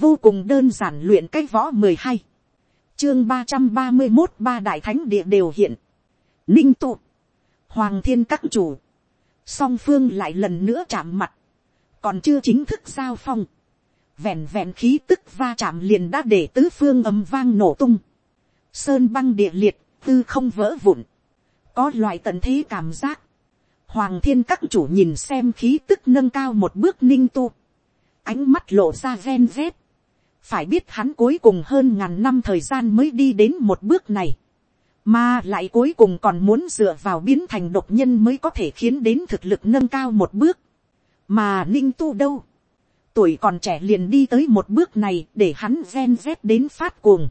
vô cùng đơn giản luyện cái võ mười hai, chương ba trăm ba mươi một ba đại thánh địa đều hiện, ninh tụ, hoàng thiên các chủ, song phương lại lần nữa chạm mặt, còn chưa chính thức giao phong, vẹn vẹn khí tức va chạm liền đã để tứ phương ầm vang nổ tung, sơn băng địa liệt, tư không vỡ vụn, có loại tận thế cảm giác, hoàng thiên các chủ nhìn xem khí tức nâng cao một bước ninh tu, ánh mắt lộ ra ven vét, phải biết hắn cuối cùng hơn ngàn năm thời gian mới đi đến một bước này, mà lại cuối cùng còn muốn dựa vào biến thành độc nhân mới có thể khiến đến thực lực nâng cao một bước, mà ninh tu đâu, tuổi còn trẻ liền đi tới một bước này để hắn gen z đến phát cuồng,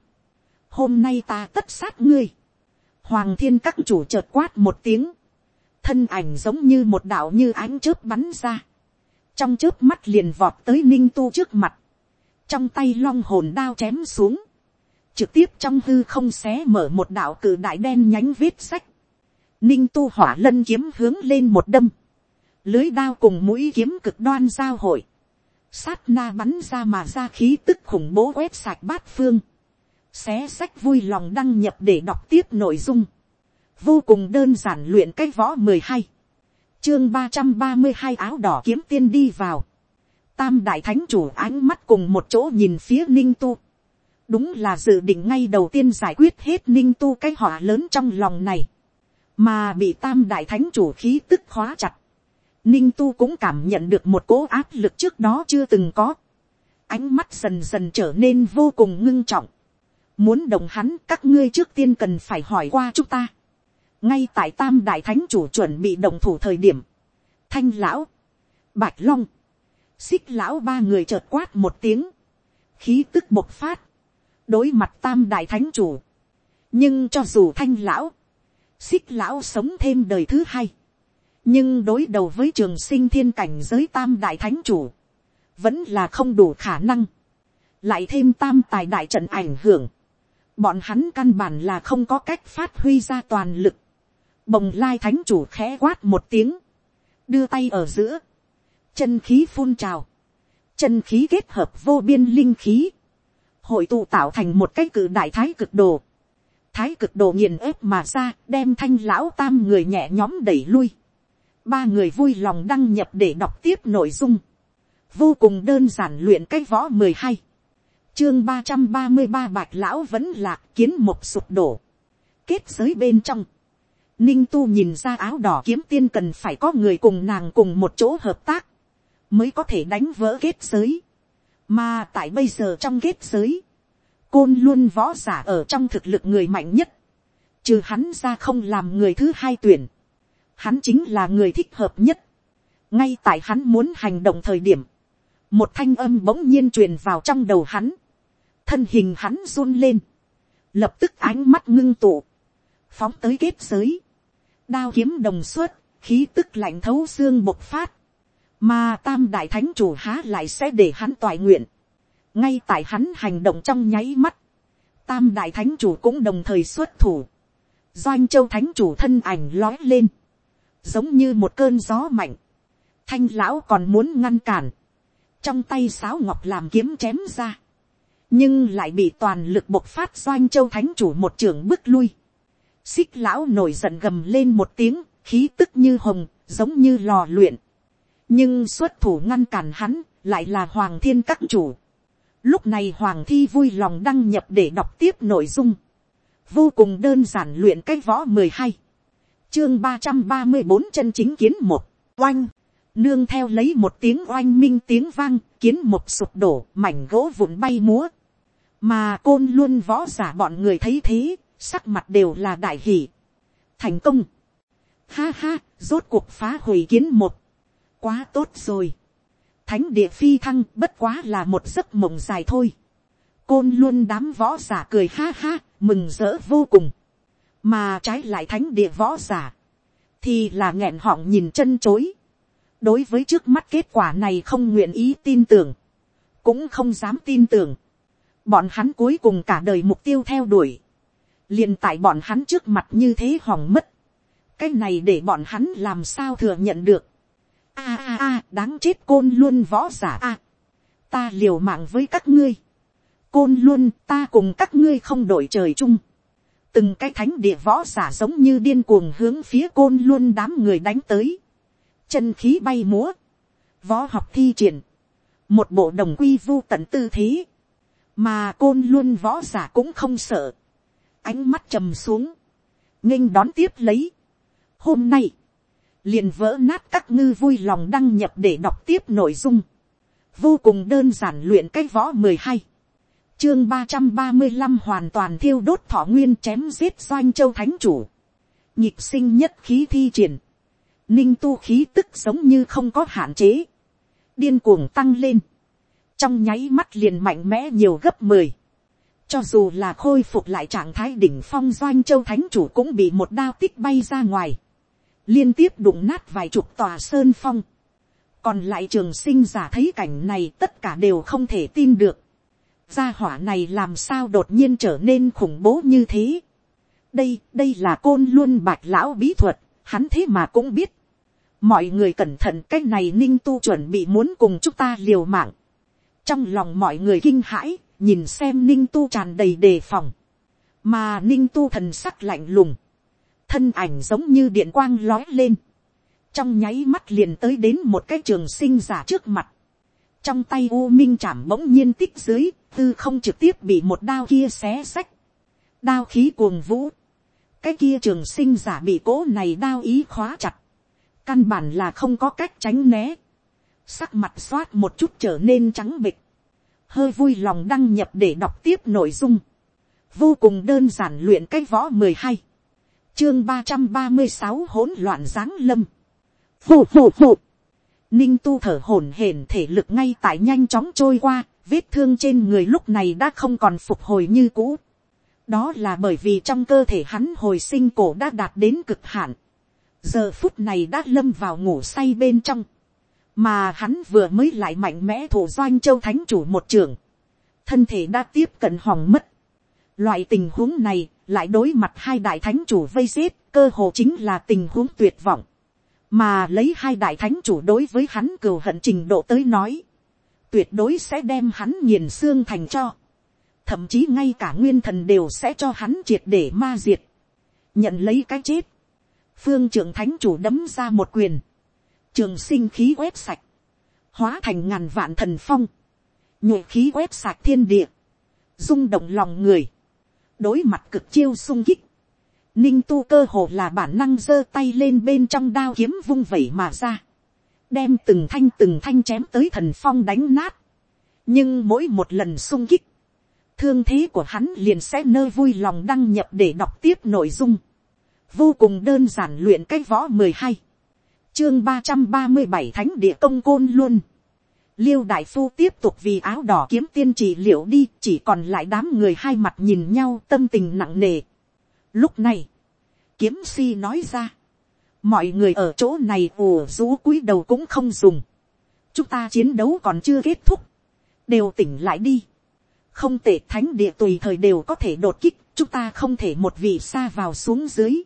hôm nay ta tất sát ngươi, hoàng thiên các chủ chợt quát một tiếng, thân ảnh giống như một đạo như ánh chớp bắn ra, trong chớp mắt liền vọt tới ninh tu trước mặt, trong tay long hồn đao chém xuống, trực tiếp trong hư không xé mở một đạo cử đại đen nhánh vết sách, ninh tu hỏa lân kiếm hướng lên một đâm, lưới đao cùng mũi kiếm cực đoan giao hội, sát na bắn ra mà ra khí tức khủng bố quét sạch bát phương, xé sách vui lòng đăng nhập để đọc tiếp nội dung, vô cùng đơn giản luyện cái võ mười hai, chương ba trăm ba mươi hai áo đỏ kiếm tiên đi vào, tam đại thánh chủ ánh mắt cùng một chỗ nhìn phía ninh tu, đúng là dự định ngay đầu tiên giải quyết hết ninh tu cái họa lớn trong lòng này, mà bị tam đại thánh chủ khí tức khóa chặt, ninh tu cũng cảm nhận được một cố áp lực trước đó chưa từng có, ánh mắt dần dần trở nên vô cùng ngưng trọng, muốn đồng hắn các ngươi trước tiên cần phải hỏi qua chúng ta, ngay tại tam đại thánh chủ chuẩn bị đồng thủ thời điểm, thanh lão, bạch long, xích lão ba người chợt quát một tiếng, khí tức bộc phát, đối mặt tam đại thánh chủ, nhưng cho dù thanh lão, xích lão sống thêm đời thứ hai, nhưng đối đầu với trường sinh thiên cảnh giới tam đại thánh chủ, vẫn là không đủ khả năng, lại thêm tam tài đại trận ảnh hưởng, bọn hắn căn bản là không có cách phát huy ra toàn lực, bồng lai thánh chủ khẽ quát một tiếng, đưa tay ở giữa, chân khí phun trào, chân khí kết hợp vô biên linh khí, hội tụ tạo thành một cái cử đại thái cực đồ, thái cực đồ nghiền ép mà ra đem thanh lão tam người nhẹ nhóm đẩy lui, ba người vui lòng đăng nhập để đọc tiếp nội dung, vô cùng đơn giản luyện cái võ mười hai, chương ba trăm ba mươi ba bạch lão vẫn lạc kiến một sụp đổ, kết giới bên trong, Ninh tu nhìn ra áo đỏ kiếm tiên cần phải có người cùng nàng cùng một chỗ hợp tác. Mới có thể đánh vỡ kết giới. Mà tại bây giờ trong kết giới. Côn luôn võ giả ở trong thực lực người mạnh nhất. Trừ hắn ra không làm người thứ hai tuyển. Hắn chính là người thích hợp nhất. Ngay tại hắn muốn hành động thời điểm. Một thanh âm bỗng nhiên truyền vào trong đầu hắn. Thân hình hắn run lên. Lập tức ánh mắt ngưng tụ. Phóng tới kết giới đao kiếm đồng suốt, khí tức lạnh thấu xương bộc phát, mà tam đại thánh chủ há lại sẽ để hắn toại nguyện, ngay tại hắn hành động trong nháy mắt, tam đại thánh chủ cũng đồng thời xuất thủ, doanh châu thánh chủ thân ảnh lói lên, giống như một cơn gió mạnh, thanh lão còn muốn ngăn cản, trong tay sáo ngọc làm kiếm chém ra, nhưng lại bị toàn lực bộc phát doanh châu thánh chủ một trường bước lui, xích lão nổi giận gầm lên một tiếng, khí tức như hồng, giống như lò luyện nhưng xuất thủ ngăn cản hắn, lại là hoàng thiên các chủ. lúc này hoàng thi vui lòng đăng nhập để đọc tiếp nội dung. vô cùng đơn giản luyện cái võ mười hai. chương ba trăm ba mươi bốn chân chính kiến một, oanh. nương theo lấy một tiếng oanh minh tiếng vang, kiến một sụp đổ, mảnh gỗ vụn bay múa. mà côn luôn võ giả bọn người thấy thế, sắc mặt đều là đại hỷ. thành công. ha ha, rốt cuộc phá hủy kiến một quá tốt rồi. thánh địa phi thăng bất quá là một giấc mộng dài thôi. côn luôn đám võ giả cười ha ha, mừng rỡ vô cùng. mà trái lại thánh địa võ giả, thì là nghẹn họng nhìn chân chối. đối với trước mắt kết quả này không nguyện ý tin tưởng, cũng không dám tin tưởng. bọn hắn cuối cùng cả đời mục tiêu theo đuổi, liền tại bọn hắn trước mặt như thế hỏng mất, cái này để bọn hắn làm sao thừa nhận được a a a đáng chết côn luôn võ giả a. ta liều mạng với các ngươi, côn luôn ta cùng các ngươi không đổi trời chung, từng cái thánh địa võ giả giống như điên cuồng hướng phía côn luôn đám người đánh tới, chân khí bay múa, võ học thi triển, một bộ đồng quy vu tận tư thế, mà côn luôn võ giả cũng không sợ, ánh mắt trầm xuống, nghênh đón tiếp lấy. Hôm nay, liền vỡ nát các ngư vui lòng đăng nhập để đọc tiếp nội dung. Vô cùng đơn giản luyện cái võ mười hai Chương ba trăm ba mươi 335 hoàn toàn thiêu đốt thọ nguyên chém giết doanh châu thánh chủ. Nhịp sinh nhất khí thi triển. Ninh tu khí tức giống như không có hạn chế. Điên cuồng tăng lên. Trong nháy mắt liền mạnh mẽ nhiều gấp mười cho dù là khôi phục lại trạng thái đỉnh phong doanh châu thánh chủ cũng bị một đao tích bay ra ngoài. Liên tiếp đụng nát vài chục tòa sơn phong. Còn lại trường sinh giả thấy cảnh này tất cả đều không thể tin được. Gia hỏa này làm sao đột nhiên trở nên khủng bố như thế. Đây, đây là côn luôn bạch lão bí thuật, hắn thế mà cũng biết. Mọi người cẩn thận cách này ninh tu chuẩn bị muốn cùng chúng ta liều mạng. Trong lòng mọi người kinh hãi, nhìn xem ninh tu tràn đầy đề phòng, mà ninh tu thần sắc lạnh lùng, thân ảnh giống như điện quang lói lên, trong nháy mắt liền tới đến một cái trường sinh giả trước mặt, trong tay u minh chạm bỗng nhiên tích dưới, tư không trực tiếp bị một đao kia xé sách, đao khí cuồng vũ, cái kia trường sinh giả bị cố này đao ý khóa chặt, căn bản là không có cách tránh né, sắc mặt xoát một chút trở nên trắng bịch, hơi vui lòng đăng nhập để đọc tiếp nội dung, vô cùng đơn giản luyện cái võ mười hai, chương ba trăm ba mươi sáu hỗn loạn giáng lâm, phụ phụ phụ ninh tu thở hổn hển thể lực ngay tại nhanh chóng trôi qua, vết thương trên người lúc này đã không còn phục hồi như cũ. đó là bởi vì trong cơ thể hắn hồi sinh cổ đã đạt đến cực hạn. giờ phút này đã lâm vào ngủ say bên trong mà hắn vừa mới lại mạnh mẽ thủ doanh châu thánh chủ một trường, thân thể đã tiếp cận hỏng mất. Loại tình huống này lại đối mặt hai đại thánh chủ vây giết, cơ hồ chính là tình huống tuyệt vọng. Mà lấy hai đại thánh chủ đối với hắn cừu hận trình độ tới nói, tuyệt đối sẽ đem hắn nghiền xương thành cho. Thậm chí ngay cả nguyên thần đều sẽ cho hắn triệt để ma diệt. Nhận lấy cái chết. Phương trưởng thánh chủ đấm ra một quyền trường sinh khí quét sạch, hóa thành ngàn vạn thần phong, nhuệ khí quét sạch thiên địa, rung động lòng người, đối mặt cực chiêu sung kích, ninh tu cơ hồ là bản năng giơ tay lên bên trong đao kiếm vung vẩy mà ra, đem từng thanh từng thanh chém tới thần phong đánh nát, nhưng mỗi một lần sung kích, thương thế của hắn liền sẽ nơi vui lòng đăng nhập để đọc tiếp nội dung, vô cùng đơn giản luyện cái võ mười hai, chương ba trăm ba mươi bảy thánh địa công côn luôn. Liêu đại phu tiếp tục vì áo đỏ kiếm tiên trị liệu đi, chỉ còn lại đám người hai mặt nhìn nhau tâm tình nặng nề. Lúc này, kiếm si nói ra, mọi người ở chỗ này ùa rú cúi đầu cũng không dùng. chúng ta chiến đấu còn chưa kết thúc, đều tỉnh lại đi. không tệ thánh địa tùy thời đều có thể đột kích, chúng ta không thể một vị xa vào xuống dưới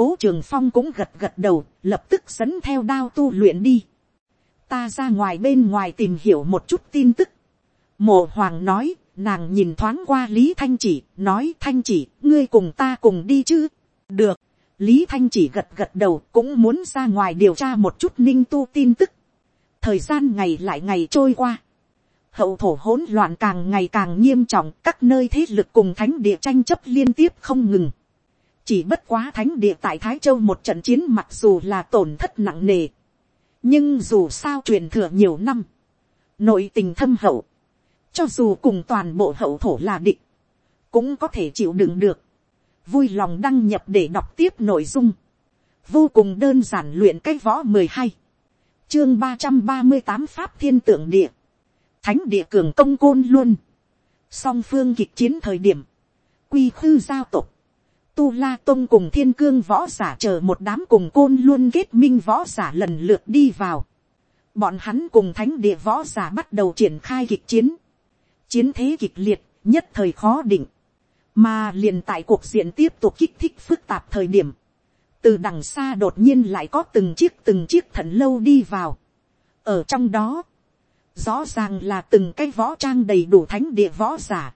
cố trường phong cũng gật gật đầu, lập tức dẫn theo đao tu luyện đi ta ra ngoài bên ngoài tìm hiểu một chút tin tức. mộ hoàng nói, nàng nhìn thoáng qua lý thanh chỉ, nói thanh chỉ, ngươi cùng ta cùng đi chứ. được, lý thanh chỉ gật gật đầu cũng muốn ra ngoài điều tra một chút ninh tu tin tức. thời gian ngày lại ngày trôi qua. hậu thổ hỗn loạn càng ngày càng nghiêm trọng, các nơi thế lực cùng thánh địa tranh chấp liên tiếp không ngừng chỉ bất quá thánh địa tại thái châu một trận chiến mặc dù là tổn thất nặng nề, nhưng dù sao truyền thừa nhiều năm, nội tình thâm hậu, cho dù cùng toàn bộ hậu thổ là địch cũng có thể chịu đựng được, vui lòng đăng nhập để đọc tiếp nội dung, vô cùng đơn giản luyện cái võ mười hai, chương ba trăm ba mươi tám pháp thiên tượng địa, thánh địa cường công côn luôn, song phương kịch chiến thời điểm, quy khư giao tục, tu la tôn cùng thiên cương võ giả chờ một đám cùng côn luôn kết minh võ giả lần lượt đi vào. Bọn hắn cùng thánh địa võ giả bắt đầu triển khai kịch chiến. Chiến thế kịch liệt, nhất thời khó định. Mà liền tại cuộc diện tiếp tục kích thích phức tạp thời điểm. Từ đằng xa đột nhiên lại có từng chiếc từng chiếc thận lâu đi vào. Ở trong đó, rõ ràng là từng cái võ trang đầy đủ thánh địa võ giả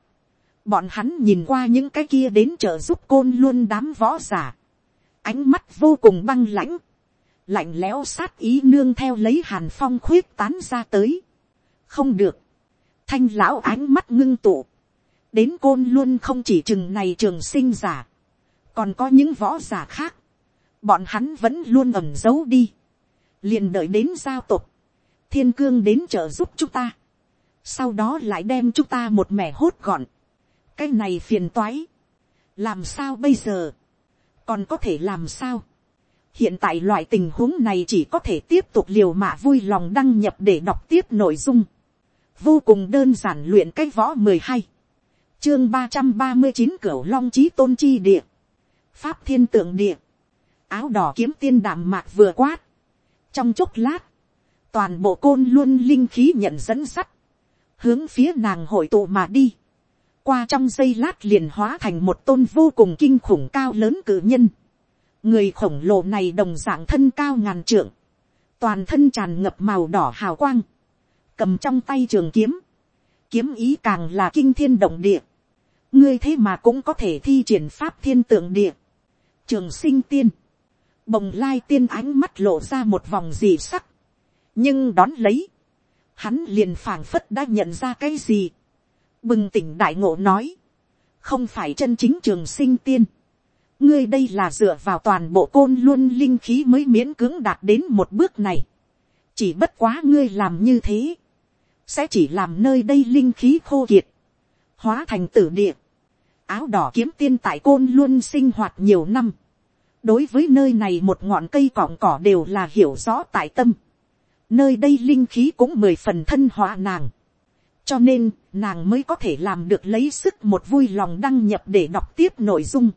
bọn hắn nhìn qua những cái kia đến trợ giúp côn luôn đám võ giả. ánh mắt vô cùng băng lãnh, lạnh lẽo sát ý nương theo lấy hàn phong khuyết tán ra tới. không được, thanh lão ánh mắt ngưng tụ, đến côn luôn không chỉ chừng này trường sinh giả, còn có những võ giả khác, bọn hắn vẫn luôn ẩm giấu đi, liền đợi đến giao tục, thiên cương đến trợ giúp chúng ta, sau đó lại đem chúng ta một mẻ hốt gọn, cái này phiền toái, làm sao bây giờ, còn có thể làm sao, hiện tại loại tình huống này chỉ có thể tiếp tục liều mạ vui lòng đăng nhập để đọc tiếp nội dung, vô cùng đơn giản luyện cái võ mười hai, chương ba trăm ba mươi chín cửa long trí tôn chi địa, pháp thiên tượng địa, áo đỏ kiếm tiên đạm mạc vừa quát, trong chốc lát, toàn bộ côn luôn linh khí nhận dẫn sắt, hướng phía nàng hội tụ mà đi, qua trong giây lát liền hóa thành một tôn vô cùng kinh khủng cao lớn cử nhân, người khổng lồ này đồng dạng thân cao ngàn trượng, toàn thân tràn ngập màu đỏ hào quang, cầm trong tay trường kiếm, kiếm ý càng là kinh thiên động địa, ngươi thế mà cũng có thể thi triển pháp thiên tượng địa, trường sinh tiên, bồng lai tiên ánh mắt lộ ra một vòng dị sắc, nhưng đón lấy, hắn liền phảng phất đã nhận ra cái gì, bừng tỉnh đại ngộ nói, không phải chân chính trường sinh tiên, ngươi đây là dựa vào toàn bộ côn luôn linh khí mới miễn cưỡng đạt đến một bước này, chỉ bất quá ngươi làm như thế, sẽ chỉ làm nơi đây linh khí khô kiệt, hóa thành tử địa, áo đỏ kiếm tiên tại côn luôn sinh hoạt nhiều năm, đối với nơi này một ngọn cây cọng cỏ đều là hiểu rõ tại tâm, nơi đây linh khí cũng mười phần thân hóa nàng, cho nên nàng mới có thể làm được lấy sức một vui lòng đăng nhập để đọc tiếp nội dung,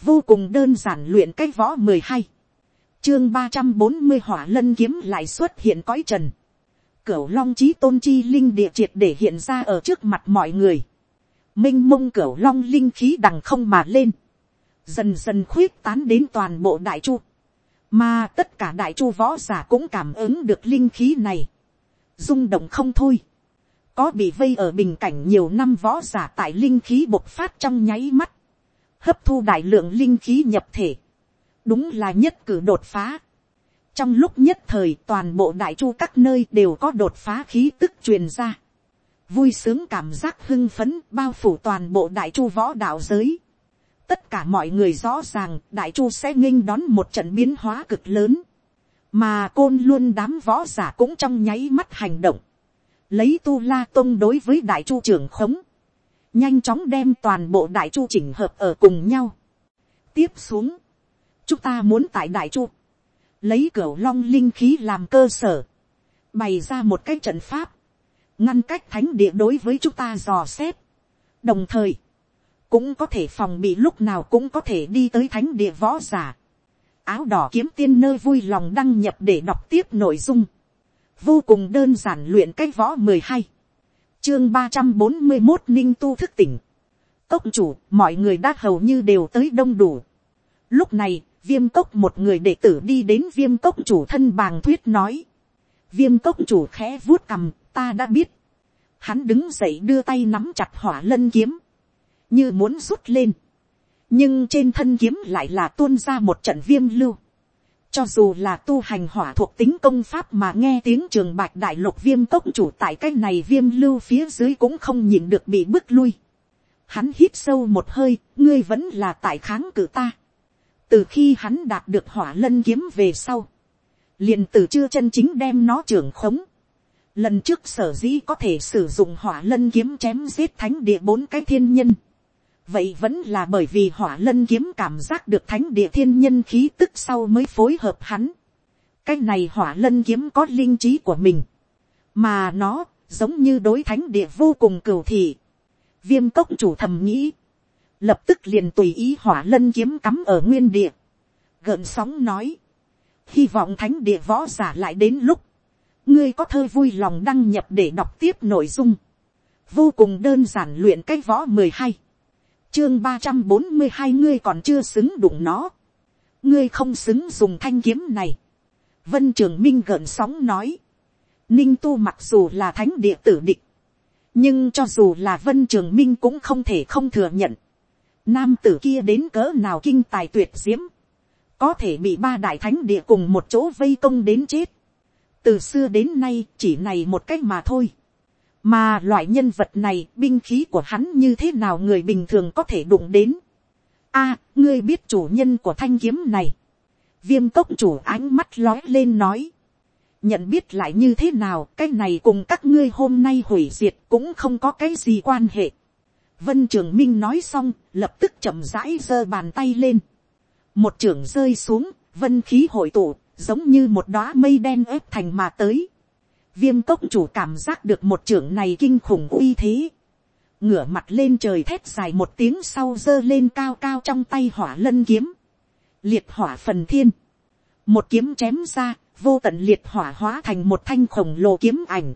vô cùng đơn giản luyện cái võ mười hai, chương ba trăm bốn mươi hỏa lân kiếm lại xuất hiện cõi trần, cửu long trí tôn chi linh địa triệt để hiện ra ở trước mặt mọi người, m i n h mông cửu long linh khí đằng không mà lên, dần dần khuyết tán đến toàn bộ đại chu, mà tất cả đại chu võ giả cũng cảm ứng được linh khí này, rung động không thôi, có bị vây ở bình cảnh nhiều năm võ giả tại linh khí bộc phát trong nháy mắt, hấp thu đại lượng linh khí nhập thể, đúng là nhất cử đột phá, trong lúc nhất thời toàn bộ đại chu các nơi đều có đột phá khí tức truyền ra. vui sướng cảm giác hưng phấn bao phủ toàn bộ đại chu võ đạo giới. tất cả mọi người rõ ràng đại chu sẽ nghinh đón một trận biến hóa cực lớn. mà côn luôn đám võ giả cũng trong nháy mắt hành động lấy tu la tông đối với đại chu trưởng khống. nhanh chóng đem toàn bộ đại chu chỉnh hợp ở cùng nhau. tiếp xuống, chúng ta muốn tại đại chu lấy cửa long linh khí làm cơ sở, bày ra một cái trận pháp, ngăn cách thánh địa đối với chúng ta dò xét, đồng thời, cũng có thể phòng bị lúc nào cũng có thể đi tới thánh địa võ giả, áo đỏ kiếm tiên nơi vui lòng đăng nhập để đọc tiếp nội dung, vô cùng đơn giản luyện cái võ mười hai, chương ba trăm bốn mươi một ninh tu thức tỉnh, cốc chủ mọi người đã hầu như đều tới đông đủ, lúc này viêm cốc một người đệ tử đi đến viêm cốc chủ thân bàng thuyết nói. viêm cốc chủ khẽ vuốt cằm, ta đã biết. hắn đứng dậy đưa tay nắm chặt hỏa lân kiếm, như muốn rút lên. nhưng trên thân kiếm lại là tuôn ra một trận viêm lưu cho dù là tu hành hỏa thuộc tính công pháp mà nghe tiếng trường bạch đại lục viêm cốc chủ tại cái này viêm lưu phía dưới cũng không nhìn được bị bước lui. hắn hít sâu một hơi, ngươi vẫn là tại kháng cự ta từ khi hắn đạt được hỏa lân kiếm về sau, liền từ chưa chân chính đem nó trưởng khống. Lần trước sở dĩ có thể sử dụng hỏa lân kiếm chém giết thánh địa bốn cái thiên nhân. Vậy vẫn là bởi vì hỏa lân kiếm cảm giác được thánh địa thiên nhân khí tức sau mới phối hợp hắn. Cái này hỏa lân kiếm có linh trí của mình. Mà nó giống như đối thánh địa vô cùng cừu thị. Viêm cốc chủ thầm nghĩ lập tức liền tùy ý hỏa lân kiếm cắm ở nguyên địa, gợn sóng nói, hy vọng thánh địa võ giả lại đến lúc, ngươi có thơ vui lòng đăng nhập để đọc tiếp nội dung, vô cùng đơn giản luyện cái võ mười hai, chương ba trăm bốn mươi hai ngươi còn chưa xứng đụng nó, ngươi không xứng dùng thanh kiếm này, vân trường minh gợn sóng nói, ninh tu mặc dù là thánh địa tử địch, nhưng cho dù là vân trường minh cũng không thể không thừa nhận, nam tử kia đến cỡ nào kinh tài tuyệt diễm, có thể bị ba đại thánh địa cùng một chỗ vây công đến chết, từ xưa đến nay chỉ này một cách mà thôi, mà loại nhân vật này binh khí của hắn như thế nào người bình thường có thể đụng đến. a, ngươi biết chủ nhân của thanh kiếm này, viêm tốc chủ ánh mắt lói lên nói, nhận biết lại như thế nào cái này cùng các ngươi hôm nay hủy diệt cũng không có cái gì quan hệ. vân trường minh nói xong lập tức chậm rãi giơ bàn tay lên. một trường rơi xuống vân khí hội tụ giống như một đóa mây đen ép thành mà tới viêm cốc chủ cảm giác được một trưởng này kinh khủng uy thế. ngửa mặt lên trời thét dài một tiếng sau giơ lên cao cao trong tay hỏa lân kiếm. liệt hỏa phần thiên. một kiếm chém ra vô tận liệt hỏa hóa thành một thanh khổng lồ kiếm ảnh.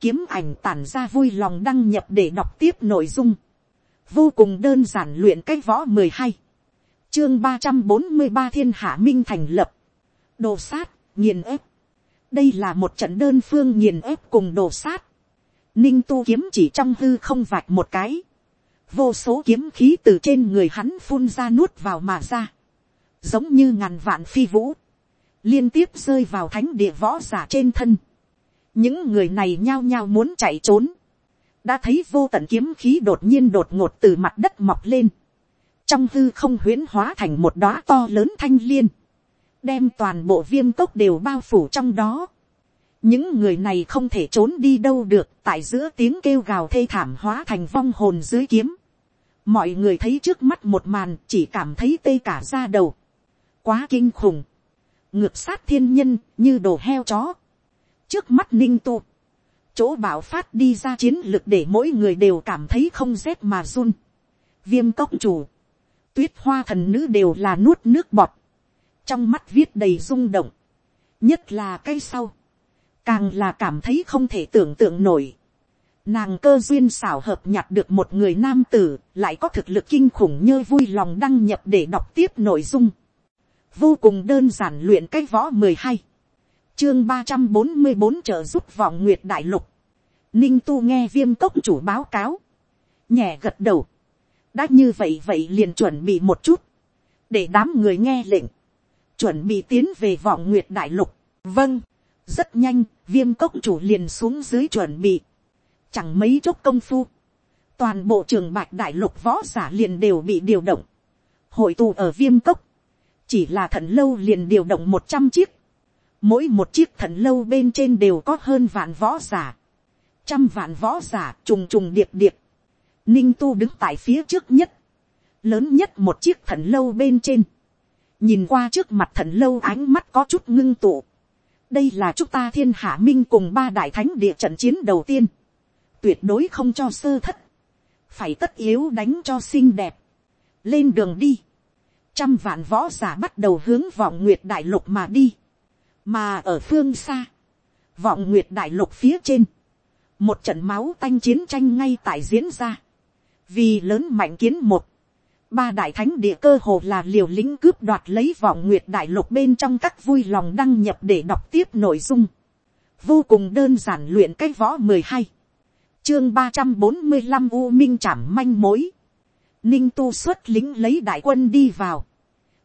Kiếm ảnh tản ra vui lòng đăng nhập để đọc tiếp nội dung. Vô cùng đơn giản luyện cách võ mười hai Chương ba trăm bốn mươi ba thiên hạ minh thành lập. Đồ sát, nghiền ép. Đây là một trận đơn phương nghiền ép cùng đồ sát. Ninh tu kiếm chỉ trong hư không vạch một cái. Vô số kiếm khí từ trên người hắn phun ra nuốt vào mà ra. Giống như ngàn vạn phi vũ liên tiếp rơi vào thánh địa võ giả trên thân. những người này nhao nhao muốn chạy trốn. đã thấy vô tận kiếm khí đột nhiên đột ngột từ mặt đất mọc lên. trong hư không huyễn hóa thành một đóa to lớn thanh liên đem toàn bộ viêm cốc đều bao phủ trong đó. những người này không thể trốn đi đâu được tại giữa tiếng kêu gào thê thảm hóa thành vong hồn dưới kiếm. mọi người thấy trước mắt một màn chỉ cảm thấy tê cả ra đầu. quá kinh khủng ngược sát thiên nhân như đồ heo chó. trước mắt ninh tu, chỗ bảo phát đi ra chiến lực để mỗi người đều cảm thấy không rét mà run. viêm cốc chủ, tuyết hoa thần nữ đều là nuốt nước bọt, trong mắt viết đầy rung động, nhất là cái sau, càng là cảm thấy không thể tưởng tượng nổi. Nàng cơ duyên xảo hợp nhặt được một người nam tử, lại có thực lực kinh khủng như vui lòng đăng nhập để đọc tiếp nội dung. Vô cùng đơn giản luyện cái võ mười hai, chương ba trăm bốn mươi bốn trợ giúp vọng nguyệt đại lục, ninh tu nghe viêm cốc chủ báo cáo, nhẹ gật đầu, đã như vậy vậy liền chuẩn bị một chút, để đám người nghe lệnh, chuẩn bị tiến về vọng nguyệt đại lục, vâng, rất nhanh, viêm cốc chủ liền xuống dưới chuẩn bị, chẳng mấy chốc công phu, toàn bộ trường bạch đại lục võ giả liền đều bị điều động, hội tù ở viêm cốc, chỉ là thần lâu liền điều động một trăm chiếc, mỗi một chiếc thần lâu bên trên đều có hơn vạn võ giả, trăm vạn võ giả trùng trùng điệp điệp, ninh tu đứng tại phía trước nhất, lớn nhất một chiếc thần lâu bên trên, nhìn qua trước mặt thần lâu ánh mắt có chút ngưng tụ, đây là chúng ta thiên hạ minh cùng ba đại thánh địa trận chiến đầu tiên, tuyệt đối không cho sơ thất, phải tất yếu đánh cho xinh đẹp, lên đường đi, trăm vạn võ giả bắt đầu hướng vọng nguyệt đại lục mà đi, mà ở phương xa, vọng nguyệt đại lục phía trên, một trận máu tanh chiến tranh ngay tại diễn ra, vì lớn mạnh kiến một, ba đại thánh địa cơ hồ là liều lĩnh cướp đoạt lấy vọng nguyệt đại lục bên trong các vui lòng đăng nhập để đọc tiếp nội dung, vô cùng đơn giản luyện cái võ mười hai, chương ba trăm bốn mươi năm u minh chảm manh mối, ninh tu xuất lính lấy đại quân đi vào.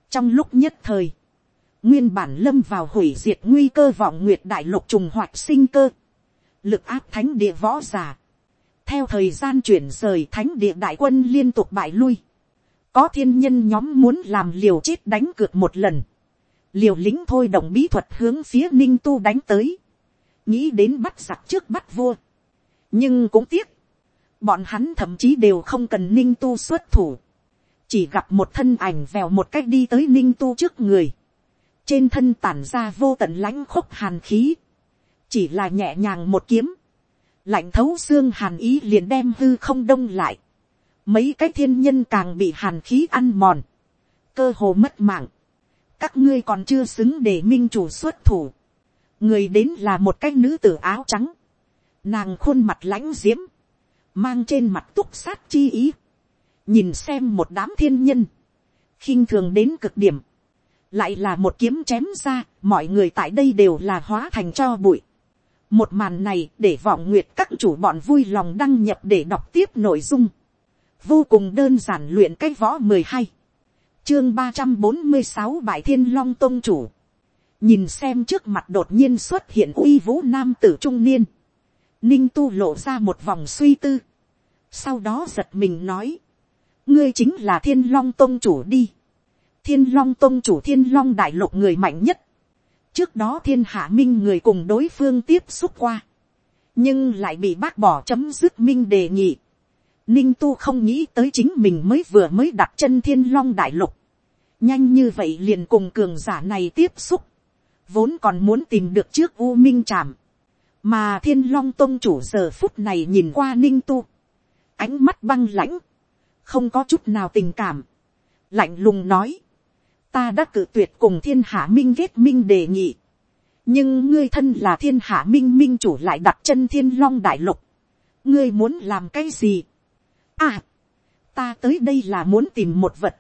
trong lúc nhất thời, nguyên bản lâm vào hủy diệt nguy cơ vọng nguyệt đại lục trùng hoạt sinh cơ, lực áp thánh địa võ giả. theo thời gian chuyển rời thánh địa đại quân liên tục bại lui, có thiên nhân nhóm muốn làm liều chết đánh cược một lần, liều lính thôi động bí thuật hướng phía ninh tu đánh tới, nghĩ đến bắt giặc trước bắt vua, nhưng cũng tiếc, bọn hắn thậm chí đều không cần ninh tu xuất thủ, chỉ gặp một thân ảnh vèo một cách đi tới ninh tu trước người, trên thân tản ra vô tận lãnh khúc hàn khí, chỉ là nhẹ nhàng một kiếm, lạnh thấu xương hàn ý liền đem hư không đông lại, mấy cái thiên nhân càng bị hàn khí ăn mòn, cơ hồ mất mạng, các ngươi còn chưa xứng để minh chủ xuất thủ, người đến là một cái nữ tử áo trắng, nàng khuôn mặt lãnh diễm, mang trên mặt túc sát chi ý, nhìn xem một đám thiên nhân, khinh thường đến cực điểm, lại là một kiếm chém ra, mọi người tại đây đều là hóa thành cho bụi. Một màn này để vọng nguyệt các chủ bọn vui lòng đăng nhập để đọc tiếp nội dung. Vô cùng đơn giản luyện cái võ mười hai Chương ba trăm bốn mươi sáu Bại Thiên Long tôn Chủ. Nhìn xem trước mặt đột nhiên xuất hiện uy vũ nam tử trung niên. Ninh tu lộ ra một vòng suy tư. Sau đó giật mình nói. Ngươi chính là Thiên Long tôn Chủ đi. Thiên Long tôn Chủ Thiên Long Đại Lục người mạnh nhất trước đó thiên hạ minh người cùng đối phương tiếp xúc qua, nhưng lại bị bác bỏ chấm dứt minh đề nghị. Ninh tu không nghĩ tới chính mình mới vừa mới đặt chân thiên long đại lục. nhanh như vậy liền cùng cường giả này tiếp xúc, vốn còn muốn tìm được trước u minh tràm. mà thiên long tôn chủ giờ phút này nhìn qua ninh tu, ánh mắt băng lãnh, không có chút nào tình cảm, lạnh lùng nói, ta đã cử tuyệt cùng thiên hạ minh ghét minh đề nghị. nhưng ngươi thân là thiên hạ minh minh chủ lại đặt chân thiên long đại lục. ngươi muốn làm cái gì à, ta tới đây là muốn tìm một vật.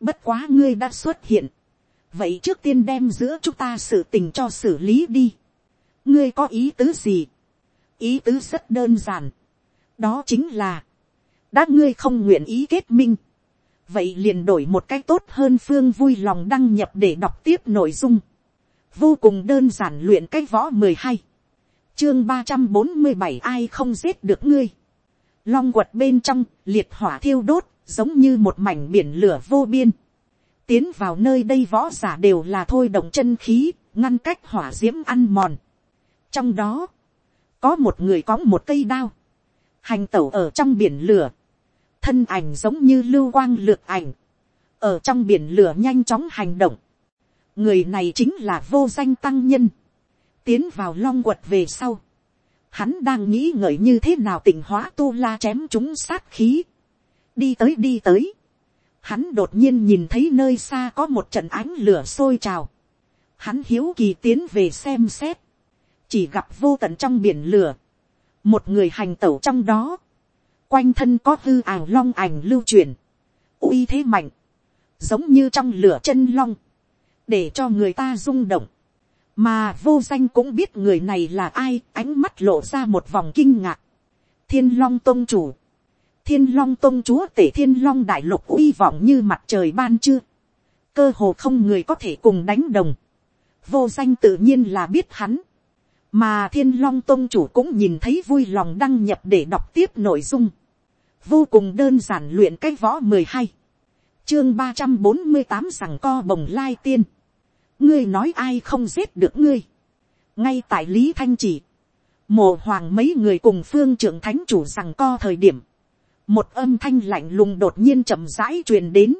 bất quá ngươi đã xuất hiện. vậy trước tiên đem giữa chúng ta sự tình cho xử lý đi. ngươi có ý tứ gì. ý tứ rất đơn giản. đó chính là, đã ngươi không nguyện ý kết minh vậy liền đổi một cách tốt hơn phương vui lòng đăng nhập để đọc tiếp nội dung. vô cùng đơn giản luyện cái võ mười hai, chương ba trăm bốn mươi bảy ai không giết được ngươi long quật bên trong liệt hỏa thiêu đốt giống như một mảnh biển lửa vô biên. tiến vào nơi đây võ giả đều là thôi động chân khí ngăn cách hỏa d i ễ m ăn mòn. trong đó có một người có một cây đao hành tẩu ở trong biển lửa thân ảnh giống như lưu quang lược ảnh, ở trong biển lửa nhanh chóng hành động. người này chính là vô danh tăng nhân, tiến vào long quật về sau hắn đang nghĩ ngợi như thế nào tỉnh hóa tu la chém chúng sát khí. đi tới đi tới. hắn đột nhiên nhìn thấy nơi xa có một trận ánh lửa sôi trào. hắn hiếu kỳ tiến về xem xét. chỉ gặp vô tận trong biển lửa. một người hành tẩu trong đó quanh thân có hư ảo long ảnh lưu truyền, uy thế mạnh, giống như trong lửa chân long, để cho người ta rung động, mà vô danh cũng biết người này là ai, ánh mắt lộ ra một vòng kinh ngạc. thiên long tôn chủ, thiên long tôn chúa tể thiên long đại lục uy vọng như mặt trời ban chưa, cơ hồ không người có thể cùng đánh đồng, vô danh tự nhiên là biết hắn, mà thiên long tôn chủ cũng nhìn thấy vui lòng đăng nhập để đọc tiếp nội dung. Vô cùng đơn giản luyện cái võ mười hai, chương ba trăm bốn mươi tám sằng co bồng lai tiên, ngươi nói ai không giết được ngươi, ngay tại lý thanh chỉ, mồ hoàng mấy người cùng phương trưởng thánh chủ rằng co thời điểm, một âm thanh lạnh lùng đột nhiên chậm rãi truyền đến,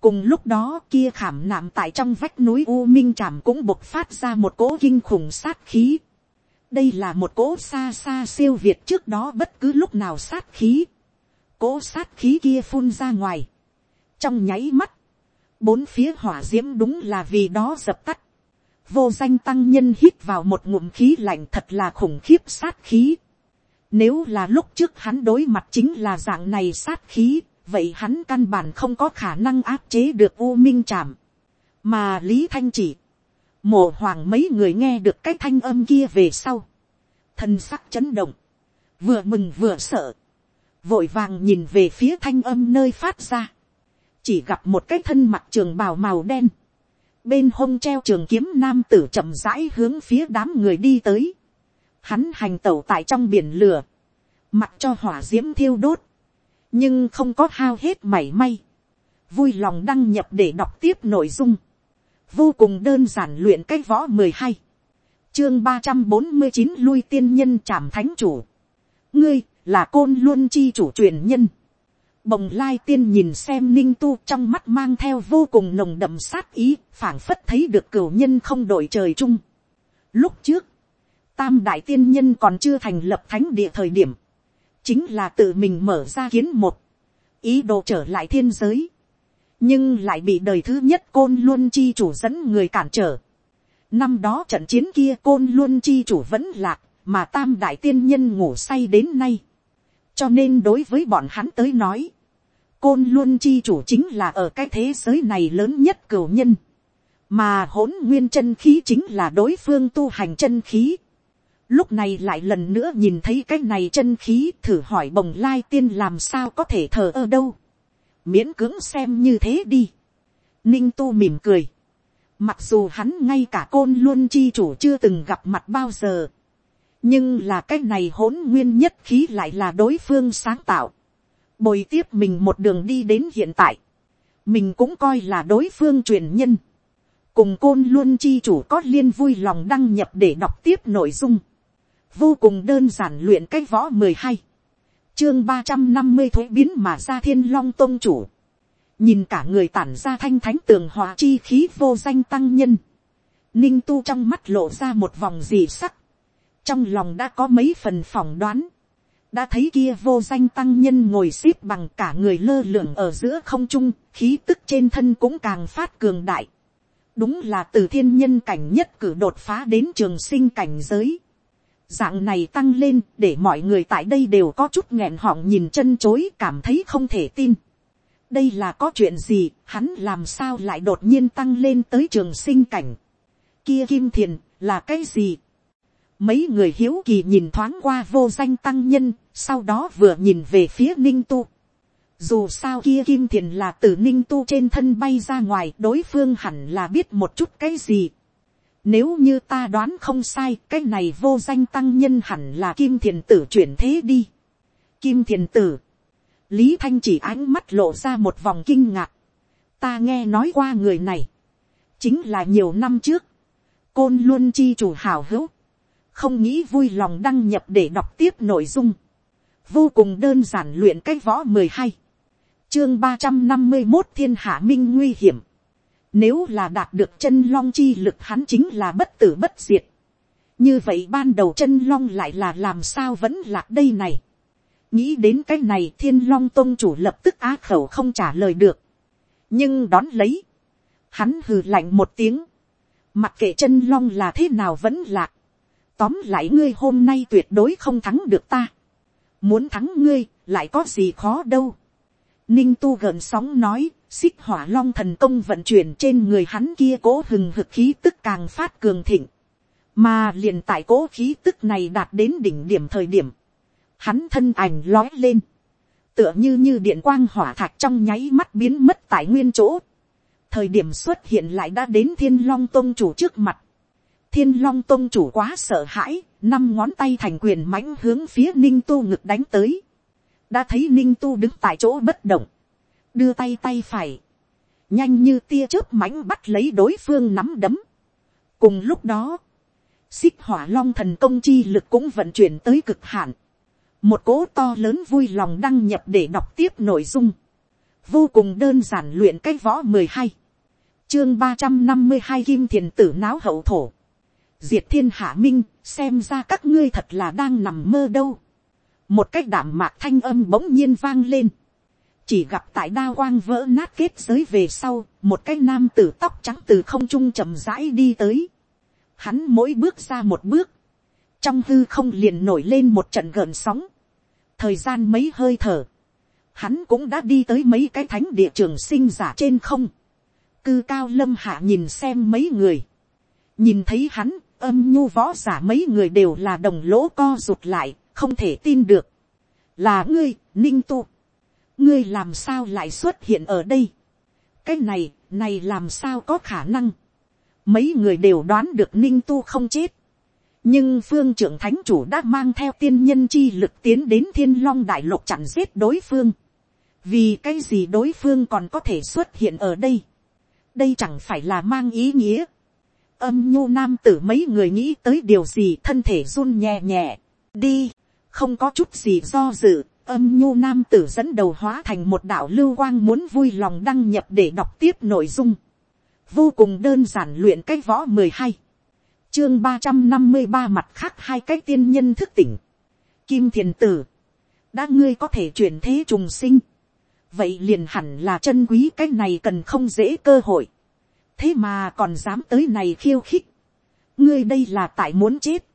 cùng lúc đó kia khảm nạm tại trong vách núi u minh tràm cũng bộc phát ra một cỗ kinh khủng sát khí. đây là một cỗ xa xa siêu việt trước đó bất cứ lúc nào sát khí cỗ sát khí kia phun ra ngoài. trong nháy mắt, bốn phía hỏa d i ễ m đúng là vì đó dập tắt. vô danh tăng nhân hít vào một ngụm khí lạnh thật là khủng khiếp sát khí. nếu là lúc trước hắn đối mặt chính là dạng này sát khí, vậy hắn căn bản không có khả năng áp chế được u minh chạm mà lý thanh chỉ, mổ hoàng mấy người nghe được cái thanh âm kia về sau. thân sắc chấn động, vừa mừng vừa sợ vội vàng nhìn về phía thanh âm nơi phát ra, chỉ gặp một cái thân mặt trường bào màu đen, bên hông treo trường kiếm nam tử chậm rãi hướng phía đám người đi tới, hắn hành tẩu tại trong biển lửa, mặc cho hỏa d i ễ m thiêu đốt, nhưng không có hao hết mảy may, vui lòng đăng nhập để đọc tiếp nội dung, vô cùng đơn giản luyện cái võ mười hai, chương ba trăm bốn mươi chín lui tiên nhân trảm thánh chủ, ngươi là côn luôn chi chủ truyền nhân. Bồng lai tiên nhìn xem ninh tu trong mắt mang theo vô cùng nồng đậm sát ý, phảng phất thấy được cửu nhân không đổi trời chung. Lúc trước, tam đại tiên nhân còn chưa thành lập thánh địa thời điểm, chính là tự mình mở ra kiến một, ý đồ trở lại thiên giới, nhưng lại bị đời thứ nhất côn luôn chi chủ dẫn người cản trở. Năm đó trận chiến kia côn luôn chi chủ vẫn lạc, mà tam đại tiên nhân ngủ say đến nay cho nên đối với bọn hắn tới nói, côn luôn chi chủ chính là ở cái thế giới này lớn nhất cửu nhân, mà hỗn nguyên chân khí chính là đối phương tu hành chân khí. lúc này lại lần nữa nhìn thấy cái này chân khí thử hỏi bồng lai tiên làm sao có thể thờ ơ đâu, miễn cưỡng xem như thế đi, ninh tu mỉm cười, mặc dù hắn ngay cả côn luôn chi chủ chưa từng gặp mặt bao giờ, nhưng là cái này hỗn nguyên nhất khí lại là đối phương sáng tạo, bồi tiếp mình một đường đi đến hiện tại, mình cũng coi là đối phương truyền nhân, cùng côn luôn chi chủ có liên vui lòng đăng nhập để đọc tiếp nội dung, vô cùng đơn giản luyện cái võ mười hai, chương ba trăm năm mươi thuế biến mà ra thiên long tôn chủ, nhìn cả người tản ra thanh thánh tường hòa chi khí vô danh tăng nhân, ninh tu trong mắt lộ ra một vòng dị sắc, trong lòng đã có mấy phần phỏng đoán, đã thấy kia vô danh tăng nhân ngồi x ế p bằng cả người lơ lửng ở giữa không trung, khí tức trên thân cũng càng phát cường đại. đúng là từ thiên nhân cảnh nhất cử đột phá đến trường sinh cảnh giới. dạng này tăng lên để mọi người tại đây đều có chút nghẹn họng nhìn chân chối cảm thấy không thể tin. đây là có chuyện gì, hắn làm sao lại đột nhiên tăng lên tới trường sinh cảnh. kia kim thiền là cái gì Mấy người hiếu kỳ nhìn thoáng qua vô danh tăng nhân, sau đó vừa nhìn về phía ninh tu. Dù sao kia kim thiền là từ ninh tu trên thân bay ra ngoài, đối phương hẳn là biết một chút cái gì. Nếu như ta đoán không sai, cái này vô danh tăng nhân hẳn là kim thiền tử chuyển thế đi. Kim thiền tử. Lý Thanh chỉ ánh mắt lộ ra một vòng kinh ngạc. Ta nghe nói qua người này. Chính là nhiều năm trước. Côn luôn chi chủ hảo hữu không nghĩ vui lòng đăng nhập để đọc tiếp nội dung, vô cùng đơn giản luyện cái võ mười hai, chương ba trăm năm mươi một thiên hạ minh nguy hiểm, nếu là đạt được chân long chi lực hắn chính là bất tử bất diệt, như vậy ban đầu chân long lại là làm sao vẫn lạc đây này, nghĩ đến cái này thiên long tôn chủ lập tức á khẩu không trả lời được, nhưng đón lấy, hắn hừ lạnh một tiếng, mặc kệ chân long là thế nào vẫn lạc, tóm lại ngươi hôm nay tuyệt đối không thắng được ta. muốn thắng ngươi, lại có gì khó đâu. ninh tu gần sóng nói, xích hỏa long thần công vận chuyển trên người hắn kia cố hừng hực khí tức càng phát cường thịnh. mà liền tại cố khí tức này đạt đến đỉnh điểm thời điểm. hắn thân ảnh lói lên. tựa như như điện quang hỏa thạch trong nháy mắt biến mất tại nguyên chỗ. thời điểm xuất hiện lại đã đến thiên long tôn chủ trước mặt thiên long tôn chủ quá sợ hãi, năm ngón tay thành quyền mãnh hướng phía ninh tu ngực đánh tới. đã thấy ninh tu đứng tại chỗ bất động, đưa tay tay phải, nhanh như tia chớp mãnh bắt lấy đối phương nắm đấm. cùng lúc đó, xích hỏa long thần công chi lực cũng vận chuyển tới cực hạn. một cố to lớn vui lòng đăng nhập để đọc tiếp nội dung. vô cùng đơn giản luyện cái võ mười hai chương ba trăm năm mươi hai kim thiền tử náo hậu thổ diệt thiên hạ minh, xem ra các ngươi thật là đang nằm mơ đâu. một cách đảm mạc thanh âm bỗng nhiên vang lên. chỉ gặp tại đa quang vỡ nát kết giới về sau, một cái nam tử tóc trắng từ không trung chậm rãi đi tới. hắn mỗi bước ra một bước, trong hư không liền nổi lên một trận gợn sóng. thời gian mấy hơi thở, hắn cũng đã đi tới mấy cái thánh địa trường sinh giả trên không. cư cao lâm hạ nhìn xem mấy người. nhìn thấy hắn âm nhu võ giả mấy người đều là đồng lỗ co rụt lại, không thể tin được. là ngươi, ninh tu. ngươi làm sao lại xuất hiện ở đây. cái này, này làm sao có khả năng. mấy người đều đoán được ninh tu không chết. nhưng phương trưởng thánh chủ đã mang theo tiên nhân chi lực tiến đến thiên long đại lục chặn giết đối phương. vì cái gì đối phương còn có thể xuất hiện ở đây. đây chẳng phải là mang ý nghĩa âm nhu nam tử mấy người nghĩ tới điều gì thân thể run nhẹ nhẹ, đi, không có chút gì do dự, âm nhu nam tử dẫn đầu hóa thành một đạo lưu quang muốn vui lòng đăng nhập để đọc tiếp nội dung, vô cùng đơn giản luyện cái võ mười hai, chương ba trăm năm mươi ba mặt khác hai cái tiên nhân thức tỉnh, kim thiền tử, đã ngươi có thể chuyển thế trùng sinh, vậy liền hẳn là chân quý cái này cần không dễ cơ hội, thế mà còn dám tới này khiêu khích, ngươi đây là tại muốn chết,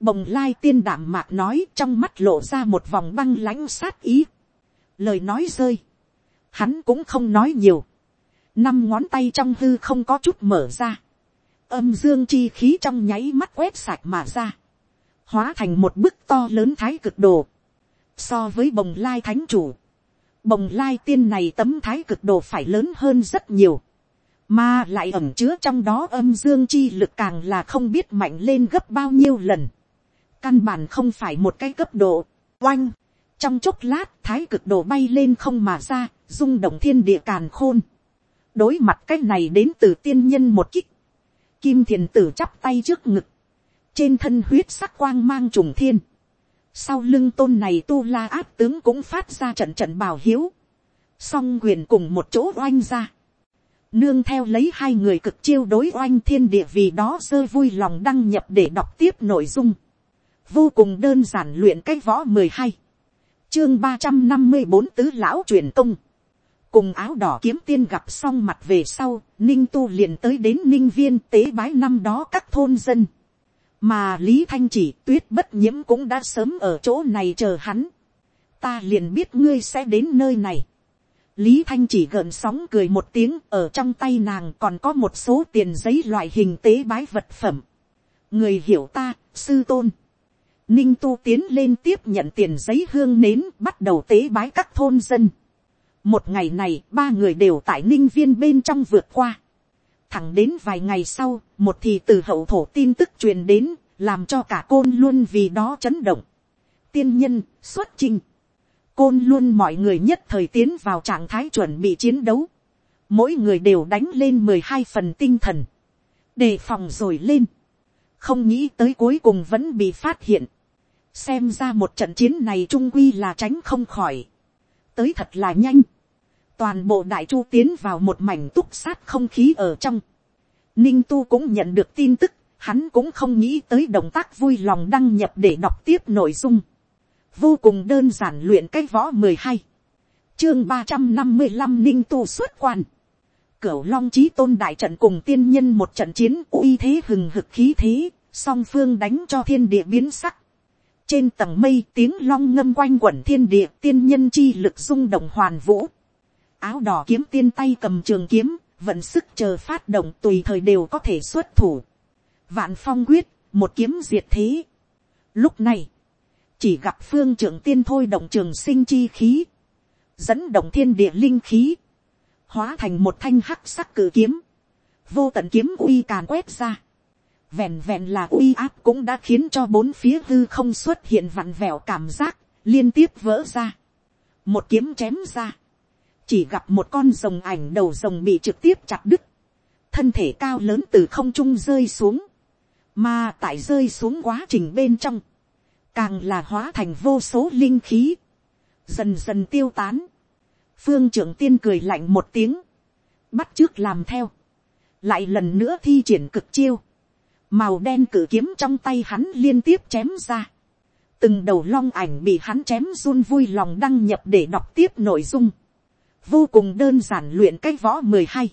bồng lai tiên đảm mạc nói trong mắt lộ ra một vòng băng lãnh sát ý, lời nói rơi, hắn cũng không nói nhiều, năm ngón tay trong hư không có chút mở ra, âm dương chi khí trong nháy mắt quét sạch mà ra, hóa thành một bức to lớn thái cực đồ, so với bồng lai thánh chủ, bồng lai tiên này tấm thái cực đồ phải lớn hơn rất nhiều, mà lại ẩm chứa trong đó âm dương chi lực càng là không biết mạnh lên gấp bao nhiêu lần, căn bản không phải một cái cấp độ, oanh, trong chốc lát thái cực độ bay lên không mà ra, rung động thiên địa càn khôn, đối mặt cái này đến từ tiên nhân một kích, kim thiền tử chắp tay trước ngực, trên thân huyết sắc quang mang trùng thiên, sau lưng tôn này tu la áp tướng cũng phát ra trận trận bào hiếu, song quyền cùng một chỗ oanh ra, nương theo lấy hai người cực chiêu đối oanh thiên địa vì đó rơi vui lòng đăng nhập để đọc tiếp nội dung, vô cùng đơn giản luyện cái võ mười hai, chương ba trăm năm mươi bốn tứ lão truyền công, cùng áo đỏ kiếm tiên gặp xong mặt về sau, ninh tu liền tới đến ninh viên tế bái năm đó các thôn dân. mà lý thanh chỉ tuyết bất nhiễm cũng đã sớm ở chỗ này chờ hắn. ta liền biết ngươi sẽ đến nơi này lý thanh chỉ gợn sóng cười một tiếng ở trong tay nàng còn có một số tiền giấy loại hình tế bái vật phẩm. người hiểu ta, sư tôn. ninh tu tiến lên tiếp nhận tiền giấy hương nến bắt đầu tế bái các thôn dân một ngày này, ba người đều tại ninh viên bên trong vượt qua. Thẳng đến vài ngày sau, một thì từ hậu thổ tin tức truyền đến, làm cho cả côn luôn vì đó chấn động. Tiên nhân, xuất trình. Côn luôn mọi người nhất thời tiến vào trạng thái chuẩn bị chiến đấu. Mỗi người đều đánh lên mười hai phần tinh thần. Đề phòng rồi lên. Không nghĩ tới cuối cùng vẫn bị phát hiện. Xem ra một trận chiến này trung quy là tránh không khỏi tới thật là nhanh. Toàn bộ đại chu tiến vào một mảnh túc sát không khí ở trong. Ninh tu cũng nhận được tin tức, hắn cũng không nghĩ tới động tác vui lòng đăng nhập để đọc tiếp nội dung. Vô cùng đơn giản luyện cái võ mười hai Chương ba trăm năm mươi năm Ninh tu xuất quan. Cửu long chí tôn đại trận cùng tiên nhân một trận chiến uy thế hừng hực khí thế, song phương đánh cho thiên địa biến sắc trên tầng mây tiếng long ngâm quanh quẩn thiên địa tiên nhân chi lực rung động hoàn vũ. Áo đỏ kiếm tiên tay cầm trường kiếm, vận sức chờ phát động tùy thời đều có thể xuất thủ. Vạn phong quyết, một kiếm diệt thế. Lúc này, chỉ gặp phương trưởng tiên thôi động trường sinh chi khí. Dẫn động thiên địa linh khí. Hóa thành một thanh hắc sắc cử kiếm. Vô tận kiếm uy càn quét ra vẹn vẹn là uy áp cũng đã khiến cho bốn phía hư không xuất hiện vặn vẹo cảm giác, liên tiếp vỡ ra. Một kiếm chém ra. Chỉ gặp một con rồng ảnh đầu rồng bị trực tiếp chặt đứt. Thân thể cao lớn từ không trung rơi xuống. Mà tại rơi xuống quá trình bên trong. Càng là hóa thành vô số linh khí. Dần dần tiêu tán. Phương trưởng tiên cười lạnh một tiếng. Bắt trước làm theo. Lại lần nữa thi triển cực chiêu màu đen cử kiếm trong tay hắn liên tiếp chém ra. từng đầu long ảnh bị hắn chém run vui lòng đăng nhập để đọc tiếp nội dung. vô cùng đơn giản luyện cái võ mười hai.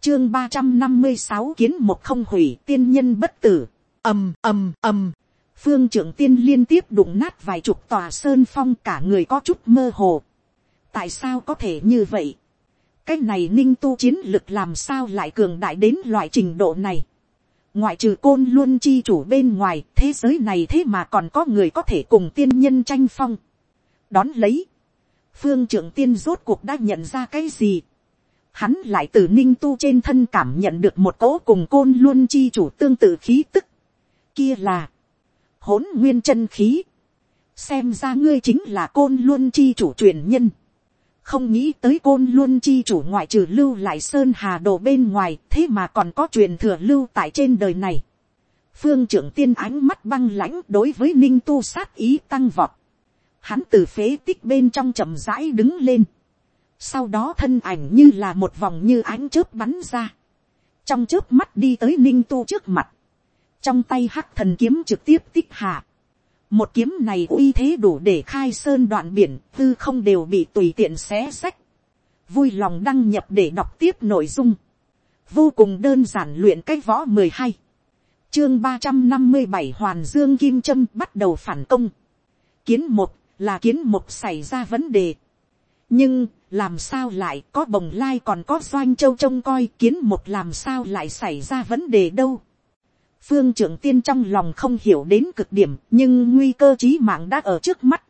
chương ba trăm năm mươi sáu kiến một không hủy tiên nhân bất tử. ầm ầm ầm phương trưởng tiên liên tiếp đụng nát vài chục tòa sơn phong cả người có chút mơ hồ. tại sao có thể như vậy. cái này ninh tu chiến lực làm sao lại cường đại đến loại trình độ này ngoại trừ côn luôn chi chủ bên ngoài thế giới này thế mà còn có người có thể cùng tiên nhân tranh phong. đón lấy, phương trưởng tiên rốt cuộc đã nhận ra cái gì. hắn lại từ ninh tu trên thân cảm nhận được một cỗ cùng côn luôn chi chủ tương tự khí tức. kia là, hỗn nguyên chân khí. xem ra ngươi chính là côn luân chi chủ truyền nhân không nghĩ tới côn luân chi chủ ngoại trừ lưu lại sơn hà đồ bên ngoài, thế mà còn có truyền thừa lưu tại trên đời này. phương trưởng tiên ánh mắt băng lãnh đối với ninh tu sát ý tăng vọt. hắn từ phế tích bên trong chậm rãi đứng lên. sau đó thân ảnh như là một vòng như ánh chớp bắn ra. trong chớp mắt đi tới ninh tu trước mặt trong tay hắc thần kiếm trực tiếp tích hạ một kiếm này uy thế đủ để khai sơn đoạn biển, tư không đều bị tùy tiện xé sách. Vui lòng đăng nhập để đọc tiếp nội dung. Vô cùng đơn giản luyện cách võ mười hai Chương ba trăm năm mươi bảy Hoàn Dương Kim Trâm bắt đầu phản công. Kiến một là kiến một xảy ra vấn đề. Nhưng, làm sao lại có bồng lai còn có doanh châu trông coi kiến một làm sao lại xảy ra vấn đề đâu phương trưởng tiên trong lòng không hiểu đến cực điểm, nhưng nguy cơ chí mạng đã ở trước mắt.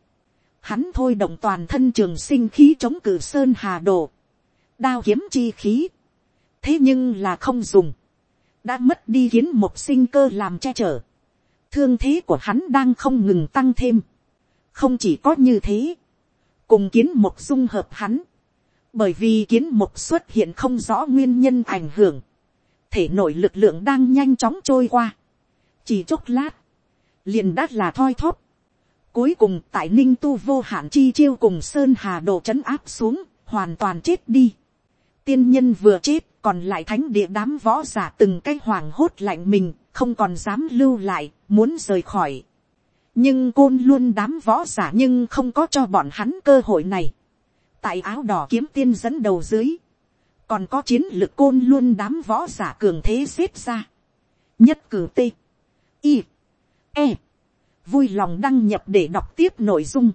Hắn thôi động toàn thân trường sinh khí chống cử sơn hà đồ. Đao kiếm chi khí. Thế nhưng là không dùng. Đã mất đi kiến một sinh cơ làm che chở. Thương thế của hắn đang không ngừng tăng thêm. Không chỉ có như thế. Cùng kiến một dung hợp hắn. Bởi vì kiến một xuất hiện không rõ nguyên nhân ảnh hưởng thể nội lực lượng đang nhanh chóng trôi qua. chỉ chốc lát, liền đắt là thoi thóp. cuối cùng tại ninh tu vô hạn chi chiêu cùng sơn hà đồ c h ấ n áp xuống, hoàn toàn chết đi. tiên nhân vừa chết, còn lại thánh địa đám võ giả từng cái hoàng hốt lạnh mình, không còn dám lưu lại, muốn rời khỏi. nhưng côn luôn đám võ giả nhưng không có cho bọn hắn cơ hội này. tại áo đỏ kiếm tiên dẫn đầu dưới, còn có chiến lược côn luôn đám võ giả cường thế xếp ra, nhất cử t, y e, vui lòng đăng nhập để đọc tiếp nội dung,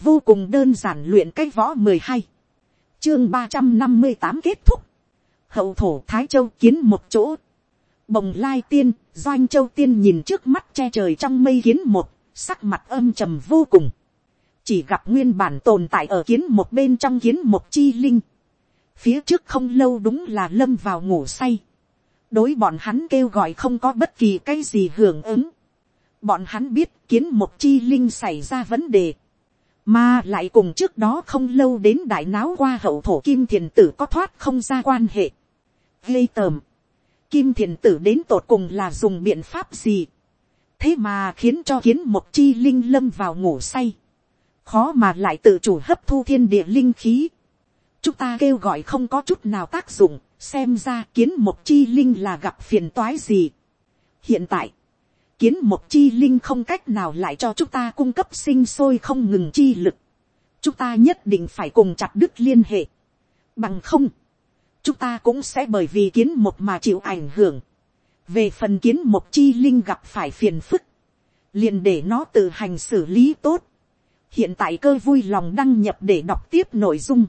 vô cùng đơn giản luyện cái võ mười hai, chương ba trăm năm mươi tám kết thúc, hậu thổ thái châu kiến một chỗ, bồng lai tiên, doanh châu tiên nhìn trước mắt che trời trong mây kiến một, sắc mặt âm trầm vô cùng, chỉ gặp nguyên bản tồn tại ở kiến một bên trong kiến một chi linh, phía trước không lâu đúng là lâm vào ngủ say, đối bọn hắn kêu gọi không có bất kỳ cái gì hưởng ứng, bọn hắn biết kiến một chi linh xảy ra vấn đề, mà lại cùng trước đó không lâu đến đại náo qua hậu thổ kim thiền tử có thoát không ra quan hệ, gây tờm, kim thiền tử đến tột cùng là dùng biện pháp gì, thế mà khiến cho kiến một chi linh lâm vào ngủ say, khó mà lại tự chủ hấp thu thiên địa linh khí, chúng ta kêu gọi không có chút nào tác dụng, xem ra kiến một chi linh là gặp phiền toái gì. hiện tại, kiến một chi linh không cách nào lại cho chúng ta cung cấp sinh sôi không ngừng chi lực. chúng ta nhất định phải cùng chặt đứt liên hệ. bằng không, chúng ta cũng sẽ bởi vì kiến một mà chịu ảnh hưởng. về phần kiến một chi linh gặp phải phiền phức, liền để nó tự hành xử lý tốt. hiện tại cơ vui lòng đăng nhập để đọc tiếp nội dung